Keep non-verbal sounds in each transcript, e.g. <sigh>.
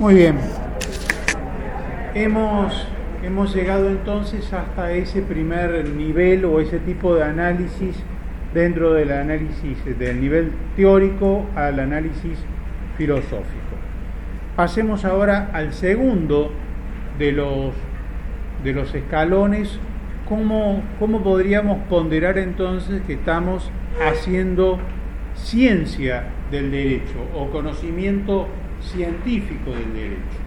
Muy bien. Hemos, hemos llegado entonces hasta ese primer nivel o ese tipo de análisis dentro del análisis del nivel teórico al análisis filosófico. Pasemos ahora al segundo de los, de los escalones. ¿Cómo, ¿Cómo podríamos ponderar entonces que estamos haciendo ciencia del derecho o conocimiento científico del derecho.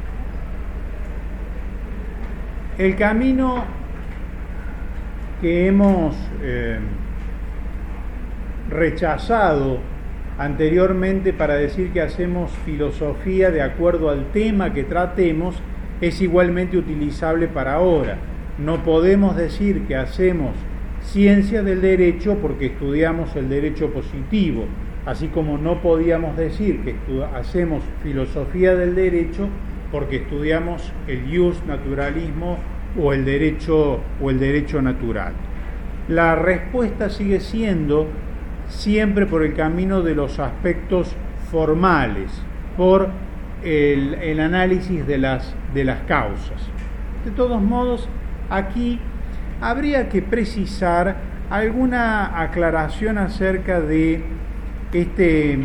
El camino que hemos eh, rechazado anteriormente para decir que hacemos filosofía de acuerdo al tema que tratemos es igualmente utilizable para ahora. No podemos decir que hacemos ciencia del derecho porque estudiamos el derecho positivo, así como no podíamos decir que hacemos filosofía del derecho porque estudiamos el ius naturalismo o el derecho o el derecho natural. La respuesta sigue siendo siempre por el camino de los aspectos formales, por el, el análisis de las, de las causas. De todos modos, aquí habría que precisar alguna aclaración acerca de este,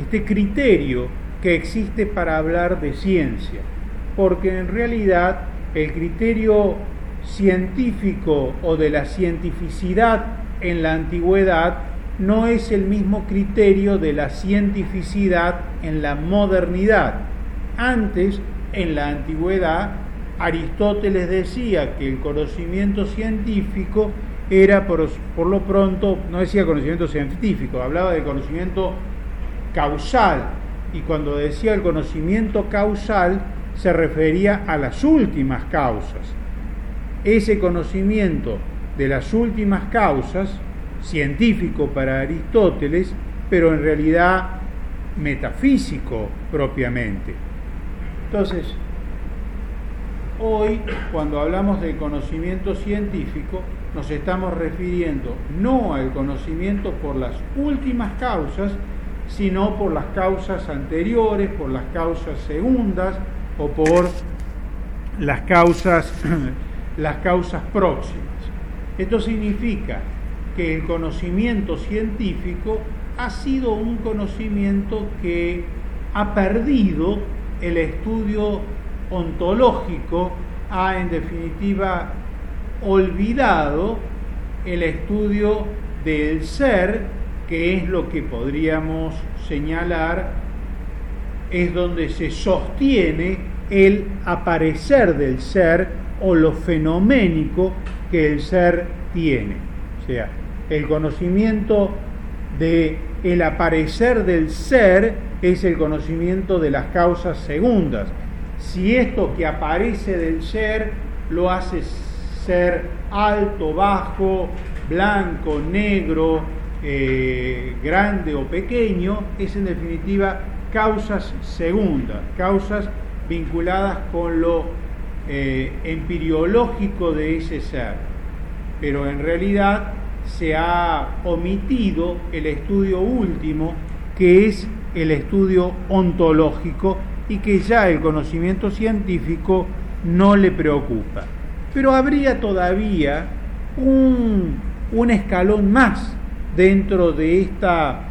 este criterio que existe para hablar de ciencia, porque en realidad el criterio científico o de la cientificidad en la antigüedad no es el mismo criterio de la cientificidad en la modernidad. Antes, en la antigüedad, Aristóteles decía que el conocimiento científico era, por, lo pronto, no decía conocimiento científico, hablaba de conocimiento causal. Y cuando decía el conocimiento causal, se refería a las últimas causas. Ese conocimiento de las últimas causas, científico para Aristóteles, pero en realidad metafísico propiamente. Entonces, Hoy, cuando hablamos de conocimiento científico, nos estamos refiriendo no al conocimiento por las últimas causas, sino por las causas anteriores, por las causas segundas o por las causas, <clears throat> las causas próximas. Esto significa que el conocimiento científico ha sido un conocimiento que ha perdido el estudio ontológico ha en definitiva olvidado el estudio del ser, que es lo que podríamos señalar, es donde se sostiene el aparecer del ser o lo fenoménico que el ser tiene. O sea, el conocimiento de el aparecer del ser es el conocimiento de las causas segundas, si esto que aparece del ser lo hace ser alto, bajo, blanco, negro, eh, grande o pequeño, es en definitiva causas segundas, causas vinculadas con lo eh, empiriológico de ese ser. Pero en realidad se ha omitido el estudio último, que es el estudio ontológico, y que ya el conocimiento científico no le preocupa. Pero habría todavía un, un escalón más dentro de esta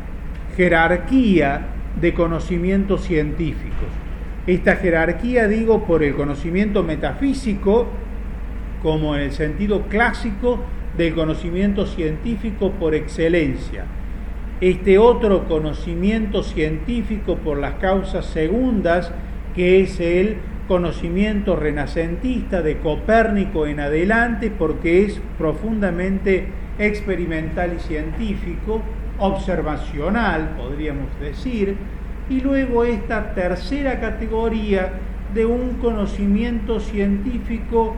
jerarquía de conocimientos científicos. Esta jerarquía digo por el conocimiento metafísico, como en el sentido clásico del conocimiento científico por excelencia este otro conocimiento científico por las causas segundas, que es el conocimiento renacentista de Copérnico en adelante, porque es profundamente experimental y científico, observacional, podríamos decir, y luego esta tercera categoría de un conocimiento científico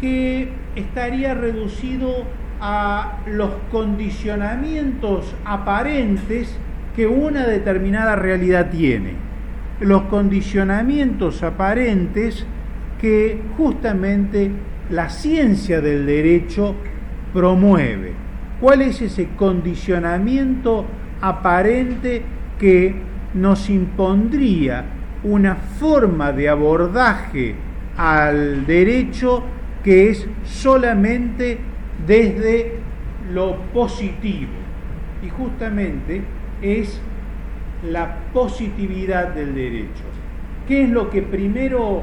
que estaría reducido a los condicionamientos aparentes que una determinada realidad tiene. Los condicionamientos aparentes que justamente la ciencia del derecho promueve. ¿Cuál es ese condicionamiento aparente que nos impondría una forma de abordaje al derecho que es solamente desde lo positivo. Y justamente es la positividad del derecho. ¿Qué es lo que primero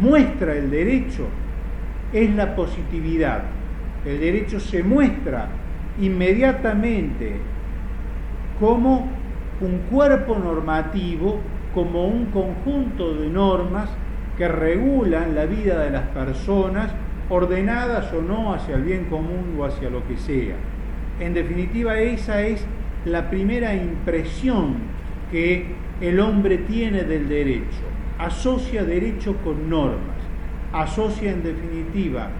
muestra el derecho? Es la positividad. El derecho se muestra inmediatamente como un cuerpo normativo, como un conjunto de normas que regulan la vida de las personas, ordenadas o no hacia el bien común o hacia lo que sea. En definitiva, esa es la primera impresión que el hombre tiene del derecho. Asocia derecho con normas, asocia en definitiva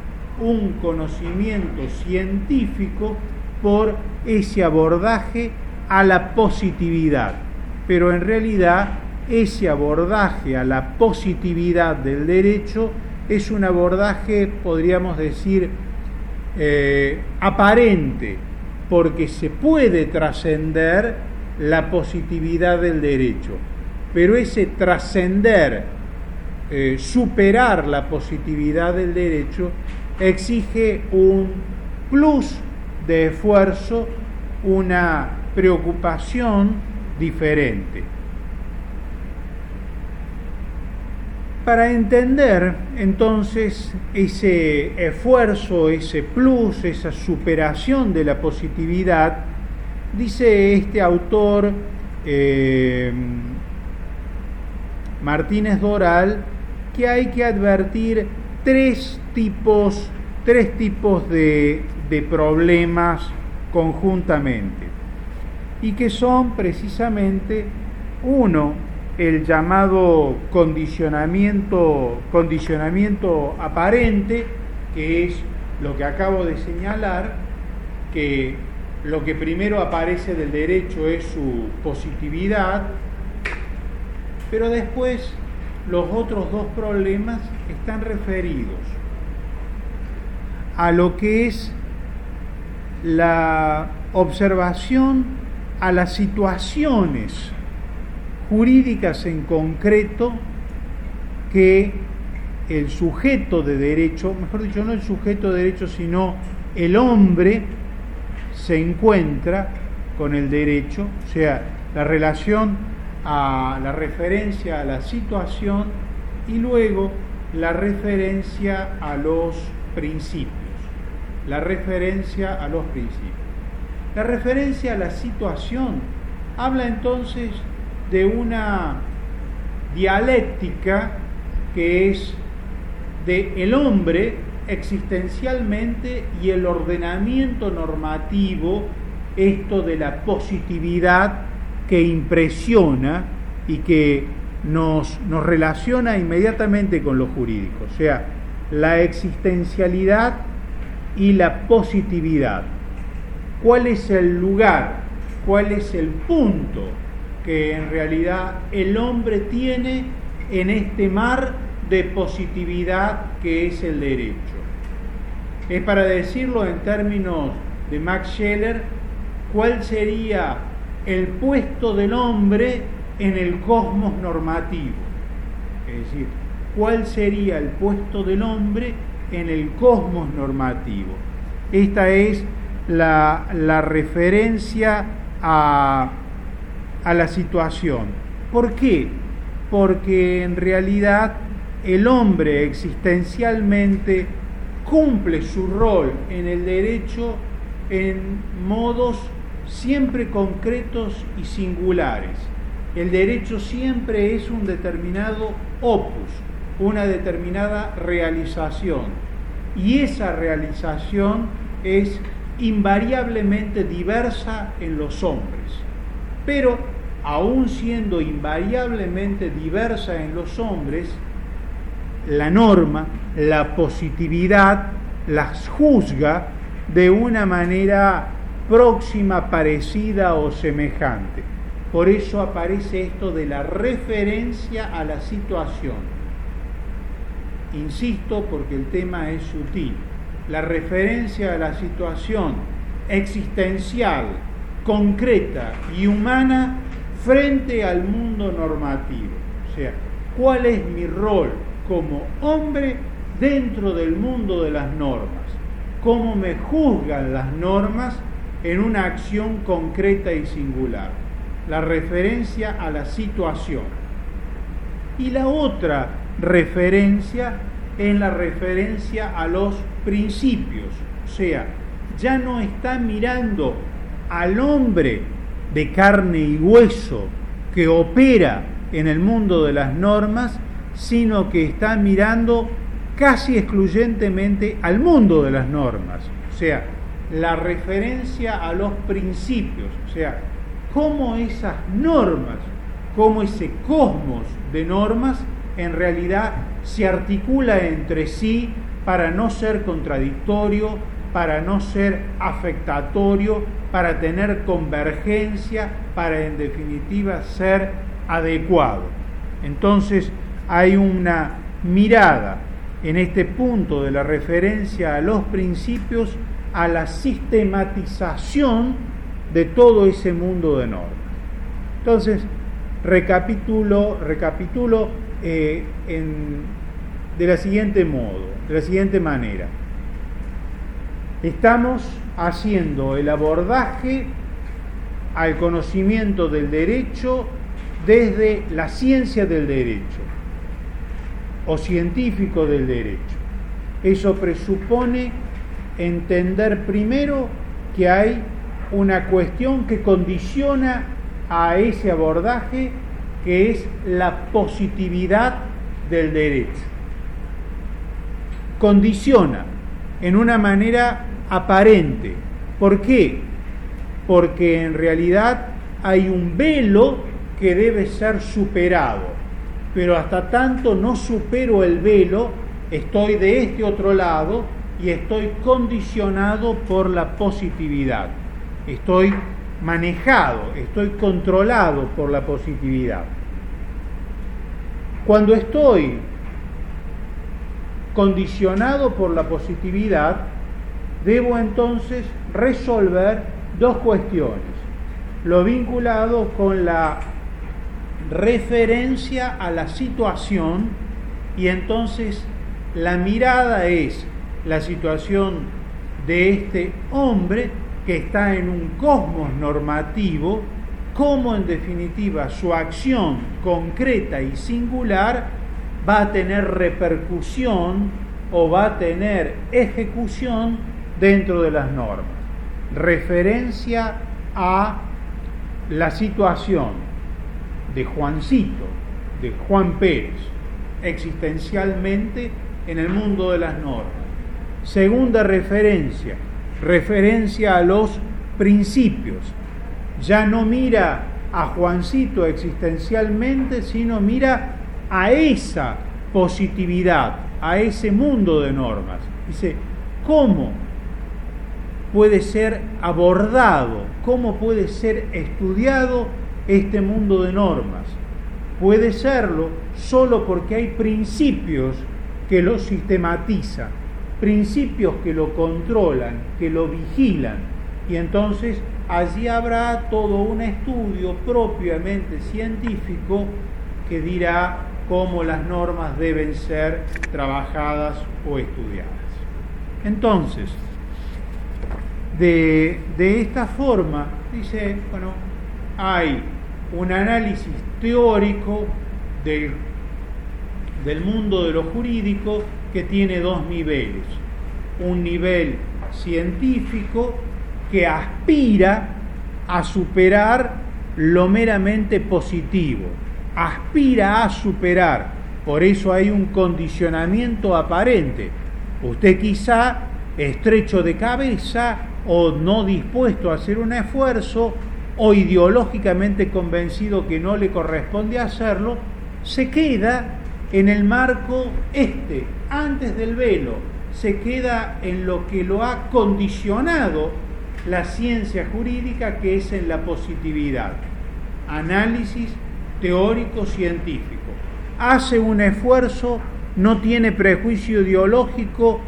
un conocimiento científico por ese abordaje a la positividad. Pero en realidad ese abordaje a la positividad del derecho es un abordaje, podríamos decir, eh, aparente, porque se puede trascender la positividad del derecho. Pero ese trascender, eh, superar la positividad del derecho, exige un plus de esfuerzo, una preocupación diferente. Para entender entonces ese esfuerzo, ese plus, esa superación de la positividad, dice este autor eh, Martínez Doral que hay que advertir tres tipos, tres tipos de, de problemas conjuntamente y que son precisamente uno el llamado condicionamiento, condicionamiento aparente, que es lo que acabo de señalar, que lo que primero aparece del derecho es su positividad, pero después los otros dos problemas están referidos a lo que es la observación a las situaciones jurídicas en concreto que el sujeto de derecho, mejor dicho, no el sujeto de derecho, sino el hombre se encuentra con el derecho, o sea, la relación a la referencia a la situación y luego la referencia a los principios. La referencia a los principios. La referencia a la situación habla entonces de una dialéctica que es de el hombre existencialmente y el ordenamiento normativo, esto de la positividad que impresiona y que nos, nos relaciona inmediatamente con lo jurídico, o sea, la existencialidad y la positividad. ¿Cuál es el lugar? ¿Cuál es el punto que en realidad el hombre tiene en este mar de positividad que es el derecho. Es para decirlo en términos de Max Scheller, cuál sería el puesto del hombre en el cosmos normativo. Es decir, cuál sería el puesto del hombre en el cosmos normativo. Esta es la, la referencia a a la situación. ¿Por qué? Porque en realidad el hombre existencialmente cumple su rol en el derecho en modos siempre concretos y singulares. El derecho siempre es un determinado opus, una determinada realización. Y esa realización es invariablemente diversa en los hombres. Pero aún siendo invariablemente diversa en los hombres, la norma, la positividad, las juzga de una manera próxima, parecida o semejante. Por eso aparece esto de la referencia a la situación. Insisto porque el tema es sutil. La referencia a la situación existencial, concreta y humana frente al mundo normativo. O sea, cuál es mi rol como hombre dentro del mundo de las normas, cómo me juzgan las normas en una acción concreta y singular, la referencia a la situación. Y la otra referencia es la referencia a los principios, o sea, ya no está mirando al hombre de carne y hueso que opera en el mundo de las normas, sino que está mirando casi excluyentemente al mundo de las normas, o sea, la referencia a los principios, o sea, cómo esas normas, cómo ese cosmos de normas en realidad se articula entre sí para no ser contradictorio, para no ser afectatorio, para tener convergencia, para en definitiva ser adecuado. Entonces hay una mirada en este punto de la referencia a los principios a la sistematización de todo ese mundo de normas. Entonces, recapitulo, recapitulo eh, de la siguiente modo, de la siguiente manera. Estamos haciendo el abordaje al conocimiento del derecho desde la ciencia del derecho o científico del derecho. Eso presupone entender primero que hay una cuestión que condiciona a ese abordaje que es la positividad del derecho. Condiciona en una manera aparente. ¿Por qué? Porque en realidad hay un velo que debe ser superado pero hasta tanto no supero el velo, estoy de este otro lado y estoy condicionado por la positividad. Estoy manejado, estoy controlado por la positividad. Cuando estoy condicionado por la positividad, debo entonces resolver dos cuestiones. Lo vinculado con la referencia a la situación y entonces la mirada es la situación de este hombre que está en un cosmos normativo, cómo en definitiva su acción concreta y singular va a tener repercusión o va a tener ejecución dentro de las normas. Referencia a la situación de Juancito, de Juan Pérez, existencialmente en el mundo de las normas. Segunda referencia, referencia a los principios. Ya no mira a Juancito existencialmente, sino mira a esa positividad, a ese mundo de normas. Dice, ¿cómo puede ser abordado, cómo puede ser estudiado este mundo de normas. Puede serlo solo porque hay principios que lo sistematizan, principios que lo controlan, que lo vigilan. Y entonces allí habrá todo un estudio propiamente científico que dirá cómo las normas deben ser trabajadas o estudiadas. Entonces, de, de esta forma, dice, bueno, hay un análisis teórico del, del mundo de lo jurídico que tiene dos niveles. Un nivel científico que aspira a superar lo meramente positivo, aspira a superar, por eso hay un condicionamiento aparente. Usted quizá estrecho de cabeza o no dispuesto a hacer un esfuerzo, o ideológicamente convencido que no le corresponde hacerlo, se queda en el marco este, antes del velo, se queda en lo que lo ha condicionado la ciencia jurídica, que es en la positividad, análisis teórico-científico. Hace un esfuerzo, no tiene prejuicio ideológico,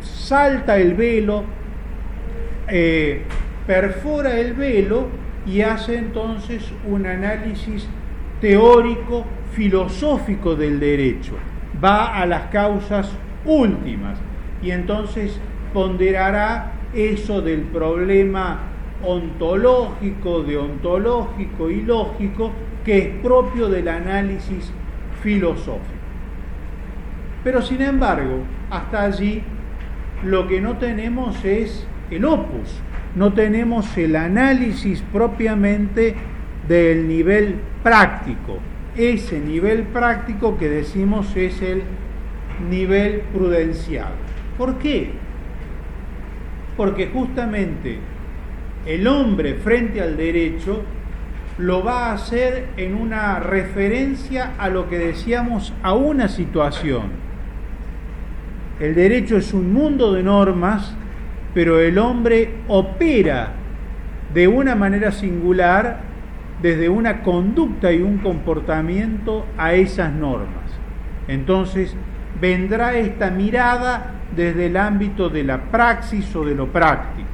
salta el velo, eh, perfora el velo y hace entonces un análisis teórico filosófico del derecho, va a las causas últimas y entonces ponderará eso del problema ontológico, deontológico y lógico que es propio del análisis filosófico. Pero sin embargo, hasta allí lo que no tenemos es el opus, no tenemos el análisis propiamente del nivel práctico, ese nivel práctico que decimos es el nivel prudencial. ¿Por qué? Porque justamente el hombre frente al derecho lo va a hacer en una referencia a lo que decíamos a una situación. El derecho es un mundo de normas, pero el hombre opera de una manera singular desde una conducta y un comportamiento a esas normas. Entonces vendrá esta mirada desde el ámbito de la praxis o de lo práctico.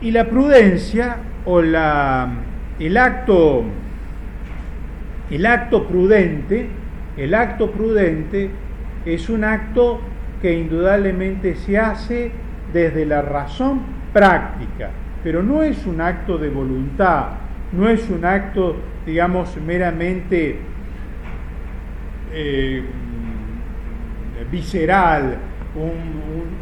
Y la prudencia o la, el, acto, el acto prudente, el acto prudente es un acto que indudablemente se hace desde la razón práctica, pero no es un acto de voluntad, no es un acto, digamos, meramente eh, visceral,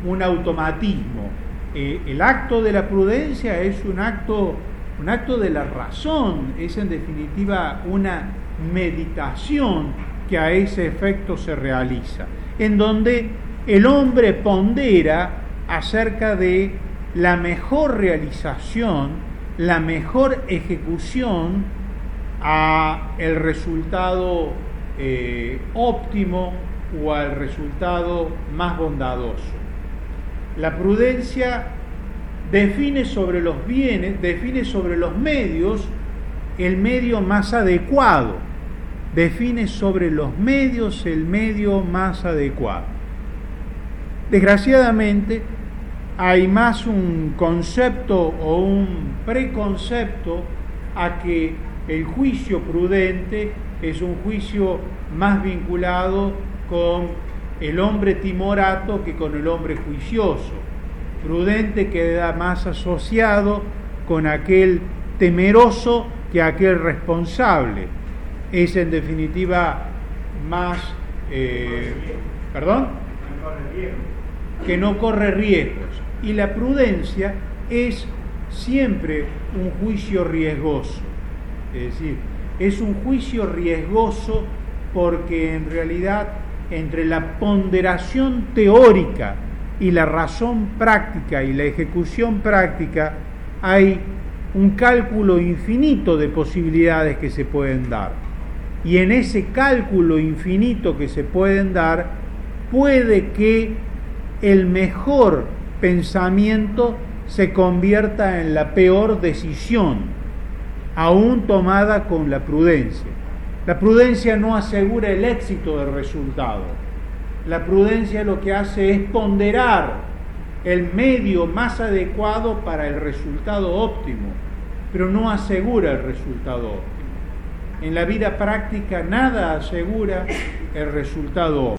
un, automatismo. Eh, el acto de la prudencia es un acto, un acto de la razón, es en definitiva una meditación que a ese efecto se realiza, en donde el hombre pondera acerca de la mejor realización, la mejor ejecución a el resultado eh, óptimo o al resultado más bondadoso. La prudencia define sobre los bienes, define sobre los medios el medio más adecuado, define sobre los medios el medio más adecuado. Desgraciadamente, hay más un concepto o un preconcepto a que el juicio prudente es un juicio más vinculado con el hombre timorato que con el hombre juicioso. Prudente queda más asociado con aquel temeroso que aquel responsable. Es en definitiva más... Eh, ¿Perdón? Que no corre riesgos y la prudencia es siempre un juicio riesgoso. Es decir, es un juicio riesgoso porque en realidad entre la ponderación teórica y la razón práctica y la ejecución práctica hay un cálculo infinito de posibilidades que se pueden dar. Y en ese cálculo infinito que se pueden dar, puede que el mejor pensamiento se convierta en la peor decisión, aún tomada con la prudencia. La prudencia no asegura el éxito del resultado. La prudencia lo que hace es ponderar el medio más adecuado para el resultado óptimo, pero no asegura el resultado óptimo. En la vida práctica nada asegura el resultado óptimo.